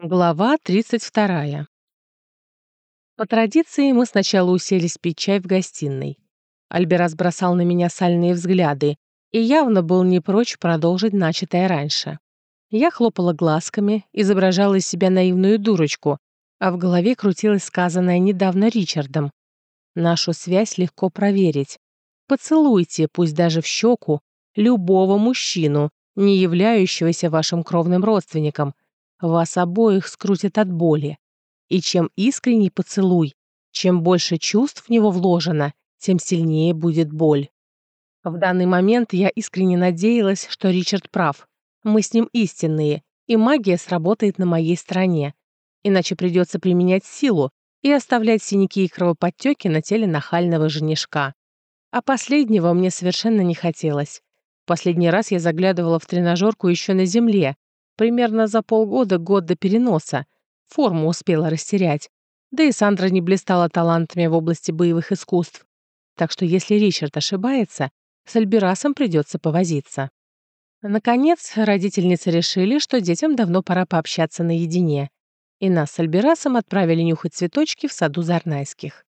Глава 32. По традиции мы сначала уселись пить чай в гостиной. Альберас бросал на меня сальные взгляды и явно был не прочь продолжить начатое раньше. Я хлопала глазками, изображала из себя наивную дурочку, а в голове крутилось сказанное недавно Ричардом. Нашу связь легко проверить. Поцелуйте, пусть даже в щеку, любого мужчину, не являющегося вашим кровным родственником — вас обоих скрутит от боли. И чем искренний поцелуй, чем больше чувств в него вложено, тем сильнее будет боль. В данный момент я искренне надеялась, что Ричард прав. Мы с ним истинные, и магия сработает на моей стороне. Иначе придется применять силу и оставлять синяки и кровоподтеки на теле нахального женишка. А последнего мне совершенно не хотелось. Последний раз я заглядывала в тренажерку еще на земле, Примерно за полгода-год до переноса. Форму успела растерять. Да и Сандра не блистала талантами в области боевых искусств. Так что если Ричард ошибается, с Альберасом придется повозиться. Наконец, родительницы решили, что детям давно пора пообщаться наедине, и нас с Альберасом отправили нюхать цветочки в саду Зарнайских.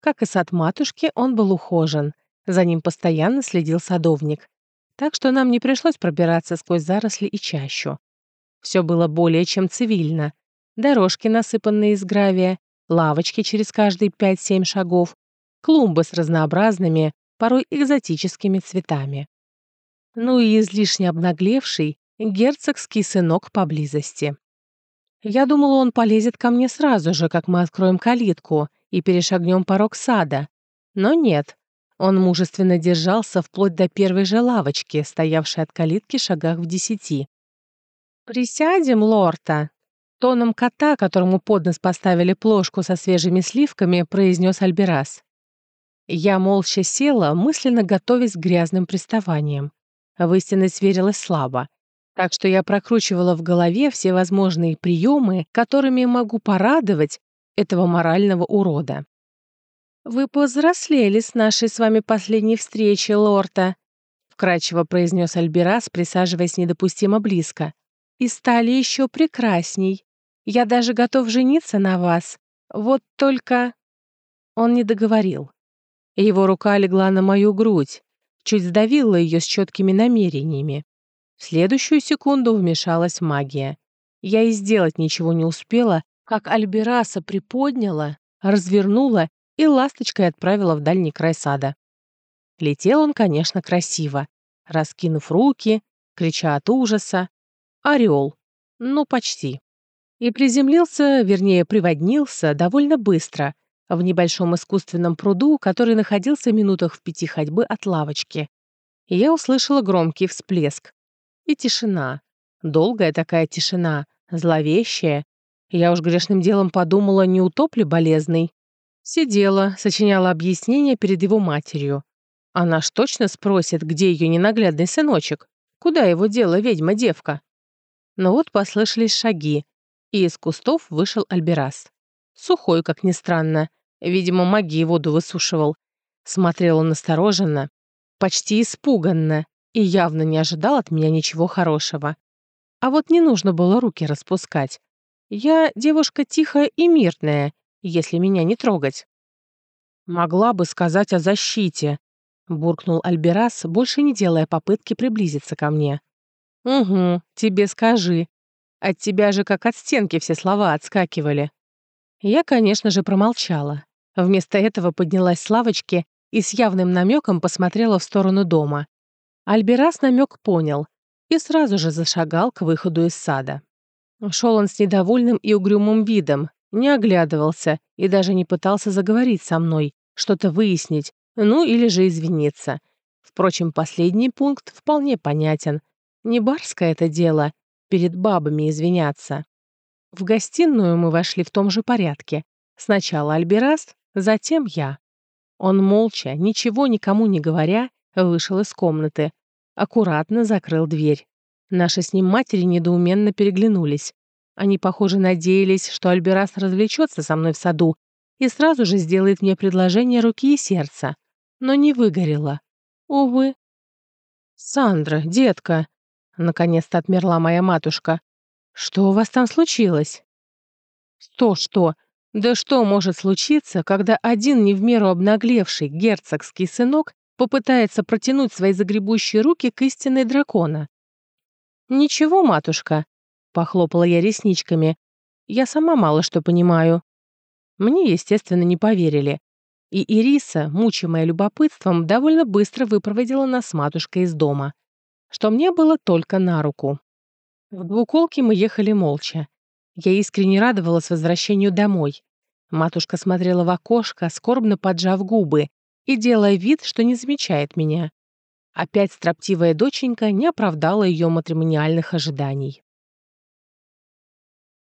Как и сад матушки, он был ухожен, за ним постоянно следил садовник, так что нам не пришлось пробираться сквозь заросли и чащу. Все было более чем цивильно. Дорожки, насыпанные из гравия, лавочки через каждые 5-7 шагов, клумбы с разнообразными, порой экзотическими цветами. Ну и излишне обнаглевший герцогский сынок поблизости. Я думала, он полезет ко мне сразу же, как мы откроем калитку и перешагнем порог сада. Но нет. Он мужественно держался вплоть до первой же лавочки, стоявшей от калитки шагах в десяти. «Присядем, лорта!» Тоном кота, которому под нос поставили плошку со свежими сливками, произнес Альберас. Я молча села, мысленно готовясь к грязным приставаниям. В истинность верилась слабо. Так что я прокручивала в голове все возможные приемы, которыми могу порадовать этого морального урода. «Вы повзрослели с нашей с вами последней встречи, лорта», вкрадчиво произнес Альберас, присаживаясь недопустимо близко и стали еще прекрасней. Я даже готов жениться на вас. Вот только...» Он не договорил. Его рука легла на мою грудь, чуть сдавила ее с четкими намерениями. В следующую секунду вмешалась магия. Я и сделать ничего не успела, как Альбераса приподняла, развернула и ласточкой отправила в дальний край сада. Летел он, конечно, красиво, раскинув руки, крича от ужаса, Орел. Ну, почти. И приземлился, вернее, приводнился довольно быстро, в небольшом искусственном пруду, который находился в минутах в пяти ходьбы от лавочки. И я услышала громкий всплеск. И тишина. Долгая такая тишина, зловещая. Я уж грешным делом подумала, не утоп ли болезный. Сидела, сочиняла объяснение перед его матерью. Она ж точно спросит, где ее ненаглядный сыночек. Куда его дела ведьма-девка? Но вот послышались шаги, и из кустов вышел Альберас. Сухой, как ни странно. Видимо, магией воду высушивал. Смотрел он настороженно, почти испуганно, и явно не ожидал от меня ничего хорошего. А вот не нужно было руки распускать. Я девушка тихая и мирная, если меня не трогать. «Могла бы сказать о защите», — буркнул Альберас, больше не делая попытки приблизиться ко мне. «Угу, тебе скажи. От тебя же как от стенки все слова отскакивали». Я, конечно же, промолчала. Вместо этого поднялась с лавочки и с явным намеком посмотрела в сторону дома. Альберас намек понял и сразу же зашагал к выходу из сада. Шел он с недовольным и угрюмым видом, не оглядывался и даже не пытался заговорить со мной, что-то выяснить, ну или же извиниться. Впрочем, последний пункт вполне понятен. Не барское это дело перед бабами извиняться. В гостиную мы вошли в том же порядке. Сначала Альберас, затем я. Он молча, ничего никому не говоря, вышел из комнаты. Аккуратно закрыл дверь. Наши с ним матери недоуменно переглянулись. Они, похоже, надеялись, что Альберас развлечется со мной в саду и сразу же сделает мне предложение руки и сердца. Но не выгорело. Увы. «Сандра, детка!» Наконец-то отмерла моя матушка. «Что у вас там случилось?» «Что-что? Да что может случиться, когда один не в меру обнаглевший герцогский сынок попытается протянуть свои загребущие руки к истинной дракона?» «Ничего, матушка», — похлопала я ресничками. «Я сама мало что понимаю». Мне, естественно, не поверили. И Ириса, мучимая любопытством, довольно быстро выпроводила нас с матушкой из дома, что мне было только на руку. В двуколке мы ехали молча. Я искренне радовалась возвращению домой. Матушка смотрела в окошко, скорбно поджав губы и делая вид, что не замечает меня. Опять строптивая доченька не оправдала ее матримониальных ожиданий.